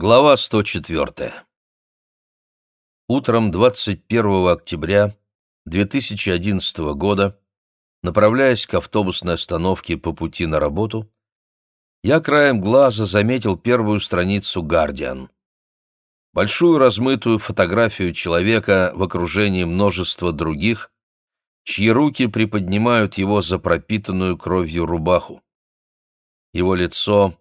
Глава 104. Утром 21 октября 2011 года, направляясь к автобусной остановке по пути на работу, я краем глаза заметил первую страницу «Гардиан». Большую размытую фотографию человека в окружении множества других, чьи руки приподнимают его за пропитанную кровью рубаху. Его лицо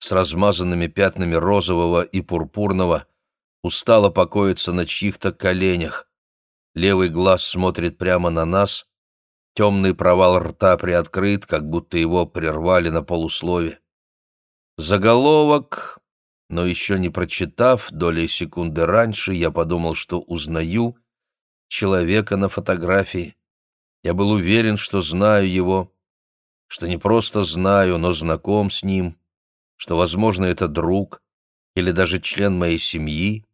с размазанными пятнами розового и пурпурного, устало покоится на чьих-то коленях. Левый глаз смотрит прямо на нас, темный провал рта приоткрыт, как будто его прервали на полуслове. Заголовок, но еще не прочитав, долей секунды раньше, я подумал, что узнаю человека на фотографии. Я был уверен, что знаю его, что не просто знаю, но знаком с ним что, возможно, это друг или даже член моей семьи,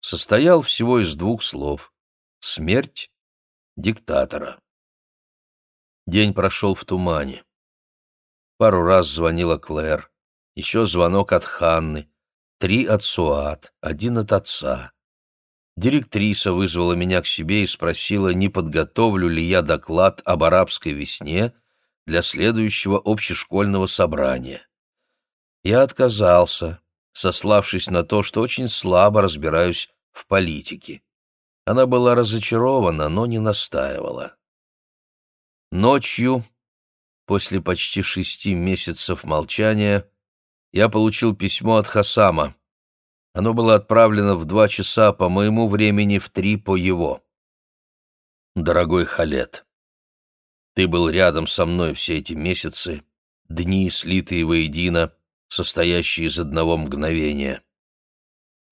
состоял всего из двух слов — смерть диктатора. День прошел в тумане. Пару раз звонила Клэр, еще звонок от Ханны, три от Суат, один от отца. Директриса вызвала меня к себе и спросила, не подготовлю ли я доклад об арабской весне для следующего общешкольного собрания. Я отказался, сославшись на то, что очень слабо разбираюсь в политике. Она была разочарована, но не настаивала. Ночью, после почти шести месяцев молчания, я получил письмо от Хасама. Оно было отправлено в два часа по моему времени, в три по его. «Дорогой Халет, ты был рядом со мной все эти месяцы, дни, слитые воедино, состоящий из одного мгновения.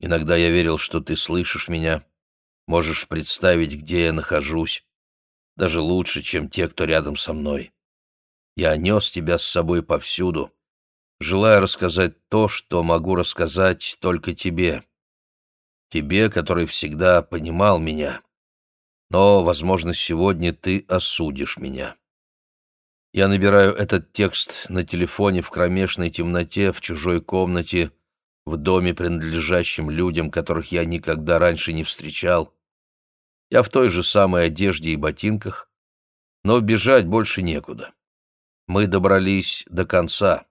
Иногда я верил, что ты слышишь меня, можешь представить, где я нахожусь, даже лучше, чем те, кто рядом со мной. Я нес тебя с собой повсюду, желая рассказать то, что могу рассказать только тебе. Тебе, который всегда понимал меня. Но, возможно, сегодня ты осудишь меня. Я набираю этот текст на телефоне в кромешной темноте, в чужой комнате, в доме, принадлежащем людям, которых я никогда раньше не встречал. Я в той же самой одежде и ботинках, но бежать больше некуда. Мы добрались до конца.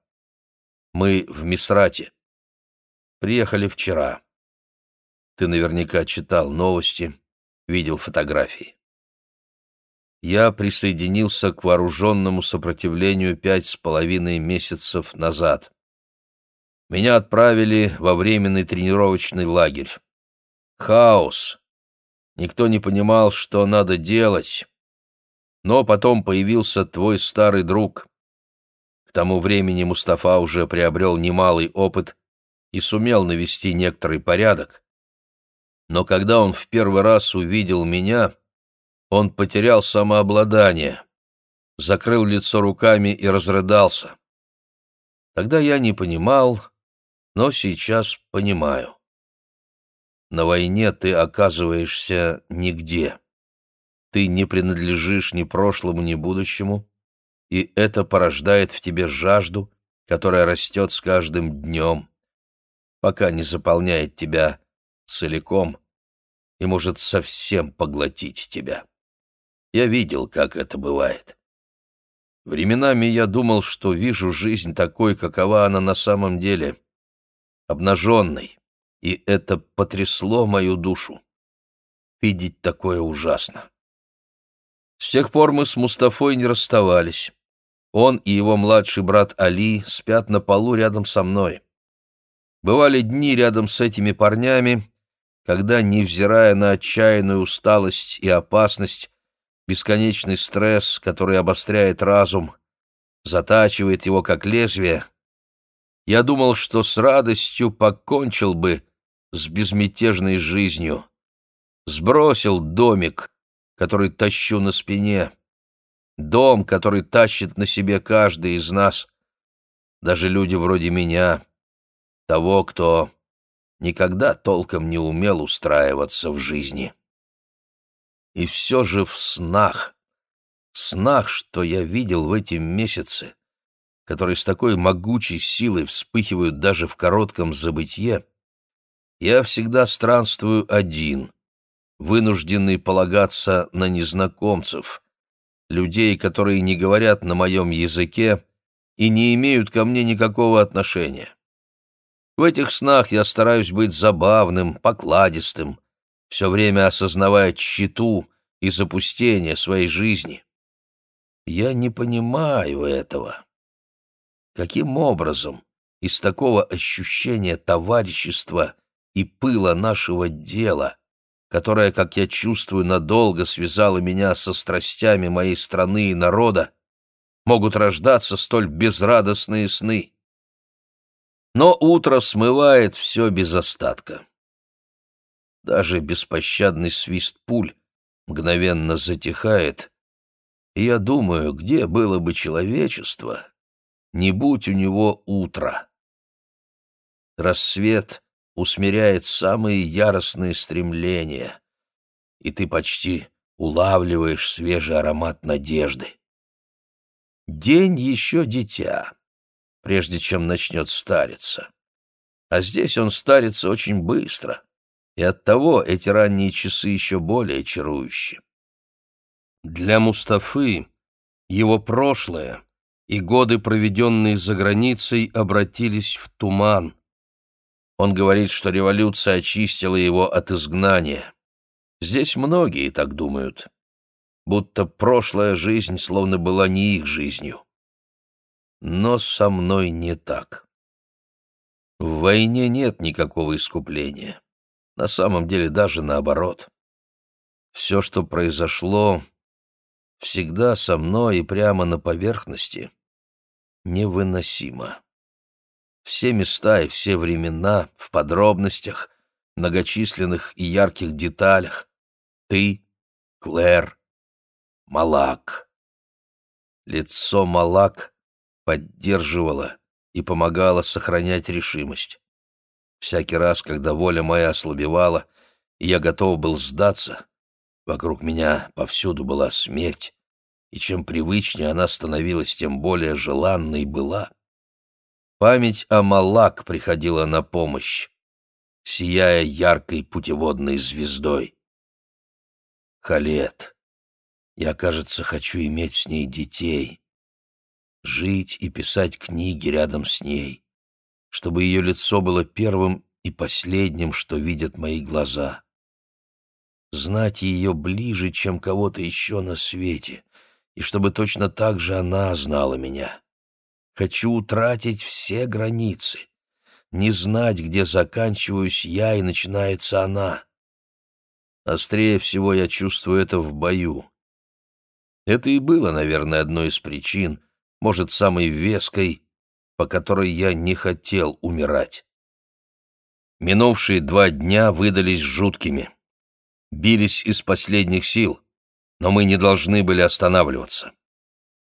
Мы в Мисрате. Приехали вчера. Ты наверняка читал новости, видел фотографии я присоединился к вооруженному сопротивлению пять с половиной месяцев назад. Меня отправили во временный тренировочный лагерь. Хаос. Никто не понимал, что надо делать. Но потом появился твой старый друг. К тому времени Мустафа уже приобрел немалый опыт и сумел навести некоторый порядок. Но когда он в первый раз увидел меня, он потерял самообладание, закрыл лицо руками и разрыдался. Тогда я не понимал, но сейчас понимаю. На войне ты оказываешься нигде. Ты не принадлежишь ни прошлому, ни будущему, и это порождает в тебе жажду, которая растет с каждым днем, пока не заполняет тебя целиком и может совсем поглотить тебя. Я видел, как это бывает. Временами я думал, что вижу жизнь такой, какова она на самом деле, обнаженной, и это потрясло мою душу. Видеть такое ужасно. С тех пор мы с Мустафой не расставались. Он и его младший брат Али спят на полу рядом со мной. Бывали дни рядом с этими парнями, когда, невзирая на отчаянную усталость и опасность, бесконечный стресс, который обостряет разум, затачивает его как лезвие. Я думал, что с радостью покончил бы с безмятежной жизнью, сбросил домик, который тащу на спине, дом, который тащит на себе каждый из нас, даже люди вроде меня, того, кто никогда толком не умел устраиваться в жизни. И все же в снах, снах, что я видел в эти месяцы, которые с такой могучей силой вспыхивают даже в коротком забытье, Я всегда странствую один, вынужденный полагаться на незнакомцев, людей, которые не говорят на моем языке и не имеют ко мне никакого отношения. В этих снах я стараюсь быть забавным, покладистым, все время осознавая тщету и запустение своей жизни. Я не понимаю этого. Каким образом из такого ощущения товарищества и пыла нашего дела, которое, как я чувствую, надолго связало меня со страстями моей страны и народа, могут рождаться столь безрадостные сны? Но утро смывает все без остатка. Даже беспощадный свист пуль мгновенно затихает, и я думаю, где было бы человечество, не будь у него утра. Рассвет усмиряет самые яростные стремления, и ты почти улавливаешь свежий аромат надежды. День еще дитя, прежде чем начнет стариться. А здесь он старится очень быстро, и оттого эти ранние часы еще более чарующие. Для Мустафы его прошлое и годы, проведенные за границей, обратились в туман. Он говорит, что революция очистила его от изгнания. Здесь многие так думают, будто прошлая жизнь словно была не их жизнью. Но со мной не так. В войне нет никакого искупления. На самом деле даже наоборот. Все, что произошло, всегда со мной и прямо на поверхности, невыносимо. Все места и все времена в подробностях, многочисленных и ярких деталях. Ты, Клэр, Малак. Лицо Малак поддерживало и помогало сохранять решимость. Всякий раз, когда воля моя ослабевала, и я готов был сдаться, вокруг меня повсюду была смерть, и чем привычнее она становилась, тем более желанной была. Память о Малак приходила на помощь, сияя яркой путеводной звездой. Халет, я, кажется, хочу иметь с ней детей, жить и писать книги рядом с ней чтобы ее лицо было первым и последним, что видят мои глаза. Знать ее ближе, чем кого-то еще на свете, и чтобы точно так же она знала меня. Хочу утратить все границы, не знать, где заканчиваюсь я и начинается она. Острее всего я чувствую это в бою. Это и было, наверное, одной из причин, может, самой веской, по которой я не хотел умирать. Минувшие два дня выдались жуткими. Бились из последних сил, но мы не должны были останавливаться.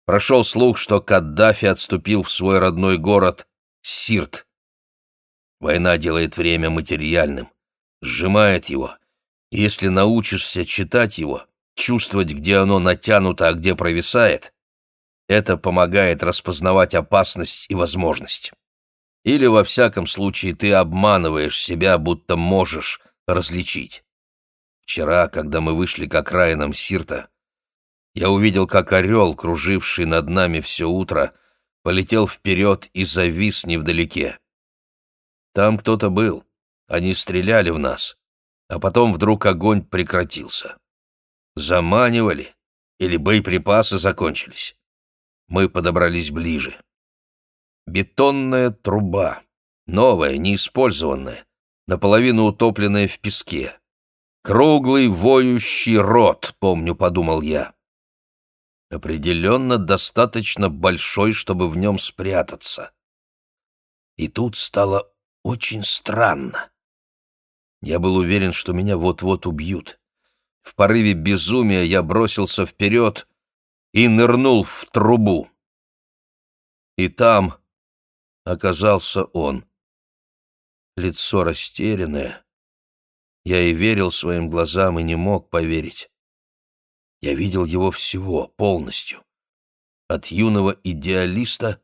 Прошел слух, что Каддафи отступил в свой родной город Сирт. Война делает время материальным, сжимает его, если научишься читать его, чувствовать, где оно натянуто, а где провисает, это помогает распознавать опасность и возможность. Или, во всяком случае, ты обманываешь себя, будто можешь различить. Вчера, когда мы вышли к окраинам Сирта, я увидел, как орел, круживший над нами все утро, полетел вперед и завис невдалеке. Там кто-то был, они стреляли в нас, а потом вдруг огонь прекратился. Заманивали или боеприпасы закончились. Мы подобрались ближе. Бетонная труба, новая, неиспользованная, наполовину утопленная в песке. Круглый воющий рот, помню, подумал я. Определенно достаточно большой, чтобы в нем спрятаться. И тут стало очень странно. Я был уверен, что меня вот-вот убьют. В порыве безумия я бросился вперед и нырнул в трубу. И там оказался он. Лицо растерянное. Я и верил своим глазам, и не мог поверить. Я видел его всего, полностью. От юного идеалиста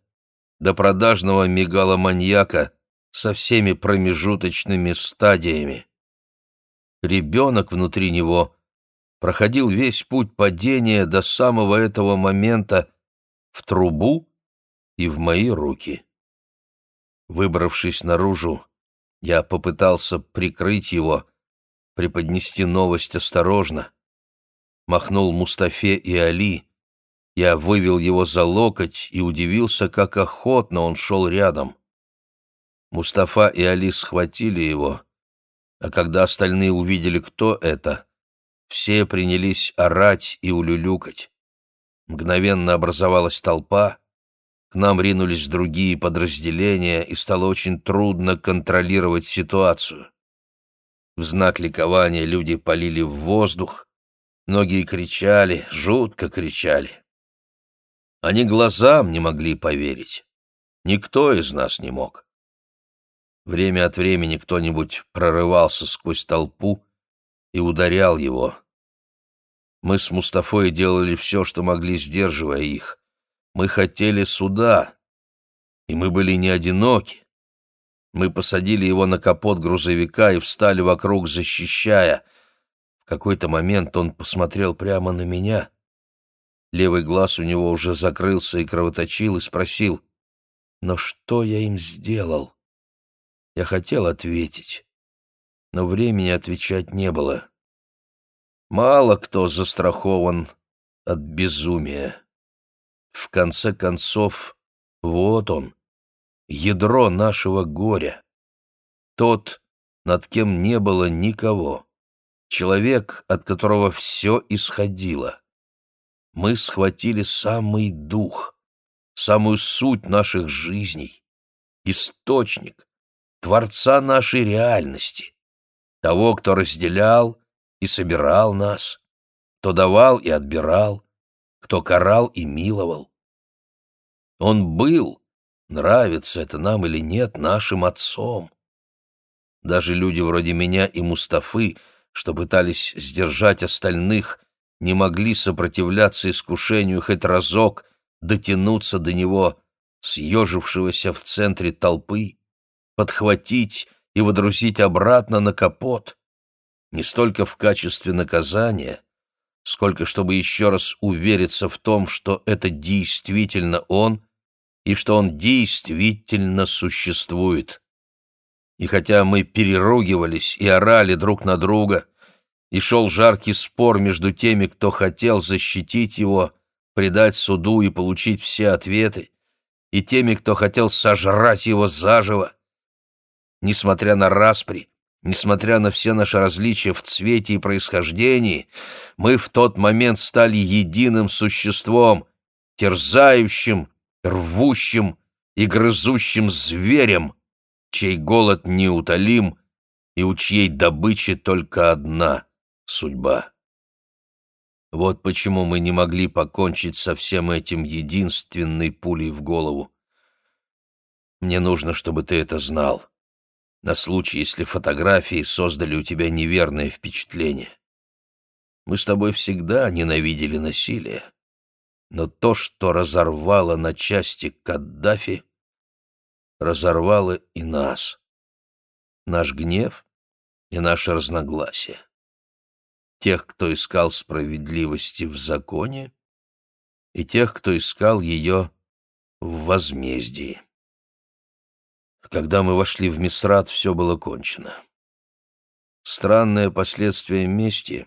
до продажного мегаломаньяка, со всеми промежуточными стадиями. Ребенок внутри него проходил весь путь падения до самого этого момента в трубу и в мои руки. Выбравшись наружу, я попытался прикрыть его, преподнести новость осторожно. Махнул Мустафе и Али. Я вывел его за локоть и удивился, как охотно он шел рядом. Мустафа и Али схватили его, а когда остальные увидели, кто это, все принялись орать и улюлюкать. Мгновенно образовалась толпа, к нам ринулись другие подразделения, и стало очень трудно контролировать ситуацию. В знак ликования люди полили в воздух, многие кричали, жутко кричали. Они глазам не могли поверить. Никто из нас не мог. Время от времени кто-нибудь прорывался сквозь толпу и ударял его. Мы с Мустафой делали все, что могли, сдерживая их. Мы хотели суда, и мы были не одиноки. Мы посадили его на капот грузовика и встали вокруг, защищая. В какой-то момент он посмотрел прямо на меня. Левый глаз у него уже закрылся и кровоточил, и спросил, «Но что я им сделал?» Я хотел ответить, но времени отвечать не было. Мало кто застрахован от безумия. В конце концов, вот он, ядро нашего горя. Тот, над кем не было никого. Человек, от которого все исходило. Мы схватили самый дух, самую суть наших жизней, источник, Творца нашей реальности, того, кто разделял и собирал нас, кто давал и отбирал, кто карал и миловал. Он был, нравится это нам или нет, нашим отцом. Даже люди вроде меня и Мустафы, что пытались сдержать остальных, не могли сопротивляться искушению хоть разок дотянуться до него, съежившегося в центре толпы, подхватить и водрузить обратно на капот, не столько в качестве наказания, сколько чтобы еще раз увериться в том, что это действительно он и что он действительно существует. И хотя мы переругивались и орали друг на друга, и шел жаркий спор между теми, кто хотел защитить его, предать суду и получить все ответы, и теми, кто хотел сожрать его заживо, несмотря на распри, Несмотря на все наши различия в цвете и происхождении, мы в тот момент стали единым существом, терзающим, рвущим и грызущим зверем, чей голод неутолим и у чьей добычи только одна судьба. Вот почему мы не могли покончить со всем этим единственной пулей в голову. Мне нужно, чтобы ты это знал на случай, если фотографии создали у тебя неверное впечатление. Мы с тобой всегда ненавидели насилие, но то, что разорвало на части Каддафи, разорвало и нас. Наш гнев и наше разногласие. Тех, кто искал справедливости в законе, и тех, кто искал ее в возмездии. Когда мы вошли в Мисрат, все было кончено. Странное последствие мести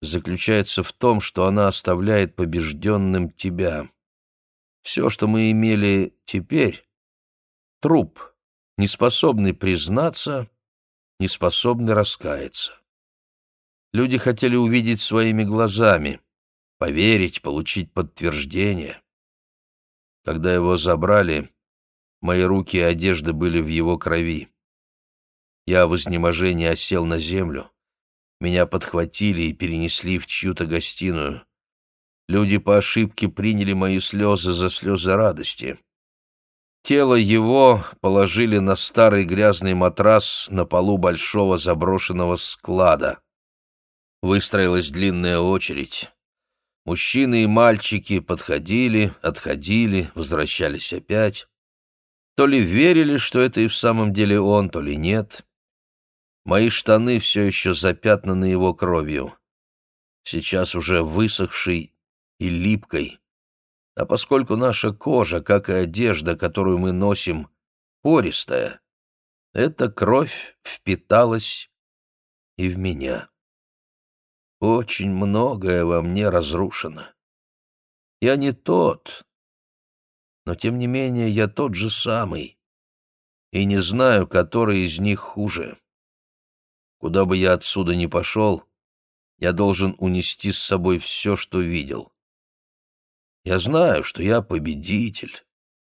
заключается в том, что она оставляет побежденным тебя. Все, что мы имели теперь — труп, неспособный признаться, неспособный раскаяться. Люди хотели увидеть своими глазами, поверить, получить подтверждение. Когда его забрали, Мои руки и одежда были в его крови. Я в изнеможении осел на землю. Меня подхватили и перенесли в чью-то гостиную. Люди по ошибке приняли мои слезы за слезы радости. Тело его положили на старый грязный матрас на полу большого заброшенного склада. Выстроилась длинная очередь. Мужчины и мальчики подходили, отходили, возвращались опять. То ли верили, что это и в самом деле он, то ли нет. Мои штаны все еще запятнаны его кровью. Сейчас уже высохшей и липкой. А поскольку наша кожа, как и одежда, которую мы носим, пористая, эта кровь впиталась и в меня. Очень многое во мне разрушено. Я не тот, но тем не менее я тот же самый, и не знаю, который из них хуже. Куда бы я отсюда ни пошел, я должен унести с собой все, что видел. Я знаю, что я победитель.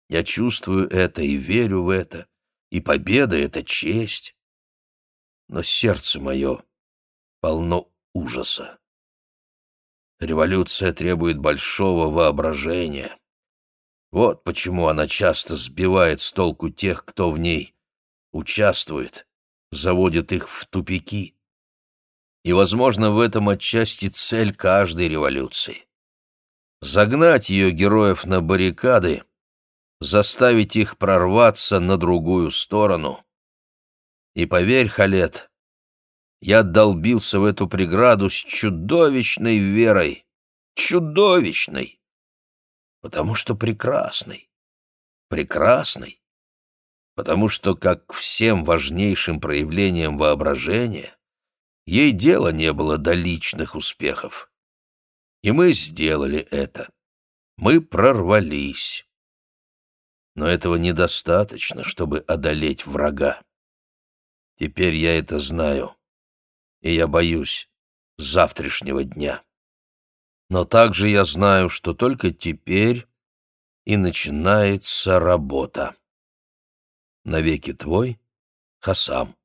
Я чувствую это и верю в это, и победа — это честь. Но сердце мое полно ужаса. Революция требует большого воображения. Вот почему она часто сбивает с толку тех, кто в ней участвует, заводит их в тупики. И, возможно, в этом отчасти цель каждой революции. Загнать ее героев на баррикады, заставить их прорваться на другую сторону. И поверь, Халет, я долбился в эту преграду с чудовищной верой, чудовищной потому что прекрасной. Прекрасной, потому что, как всем важнейшим проявлениям воображения, ей дела не было до личных успехов. И мы сделали это. Мы прорвались. Но этого недостаточно, чтобы одолеть врага. Теперь я это знаю, и я боюсь завтрашнего дня но также я знаю, что только теперь и начинается работа. Навеки твой, Хасам.